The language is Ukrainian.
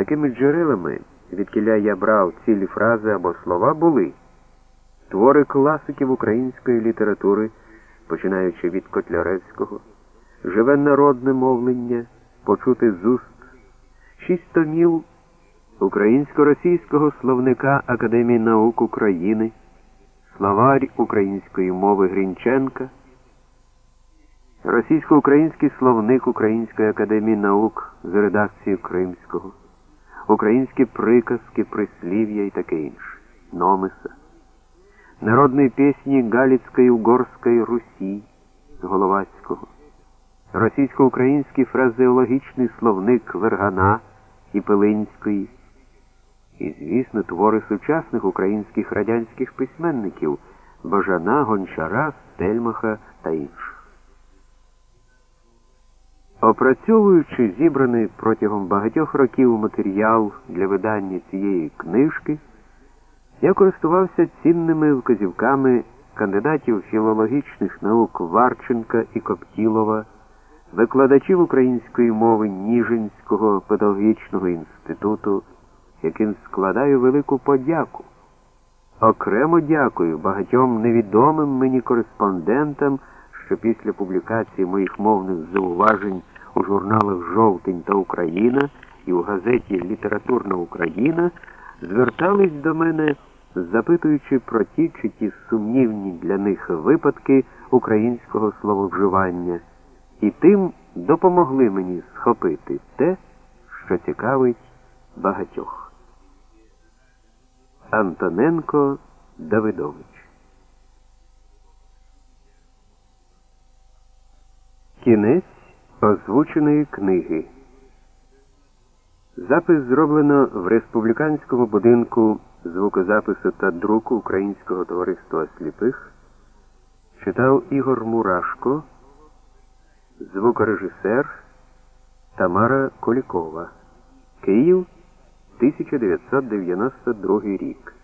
Такими джерелами, відкіля я брав цілі фрази або слова, були твори класиків української літератури, починаючи від Котляревського, живе народне мовлення, почути з уст, шість томів українсько-російського словника Академії наук України, словарь української мови Грінченка, російсько-український словник Української академії наук з редакцією Кримського, українські приказки, прислів'я і таке інше, Номиса, народної пісні Галицької Угорської Русі Головацького, російсько-український фразеологічний словник Вергана і Пилинської, і, звісно, твори сучасних українських радянських письменників Бажана, Гончара, Стельмаха та інших. Опрацьовуючи зібраний протягом багатьох років матеріал для видання цієї книжки, я користувався цінними вказівками кандидатів філологічних наук Варченка і Коптілова, викладачів української мови Ніжинського педагогічного інституту, яким складаю велику подяку. Окремо дякую багатьом невідомим мені кореспондентам що після публікації моїх мовних зауважень у журналах Жовтень та Україна і у газеті Літературна Україна звертались до мене, запитуючи про ті чи ті сумнівні для них випадки українського слововживання, і тим допомогли мені схопити те, що цікавить багатьох. Антоненко Давидович Кінець озвученої книги. Запис зроблено в республіканському будинку звукозапису та друку Українського товариства сліпих. Читав Ігор Мурашко, звукорежисер Тамара Колікова. Київ, 1992 рік.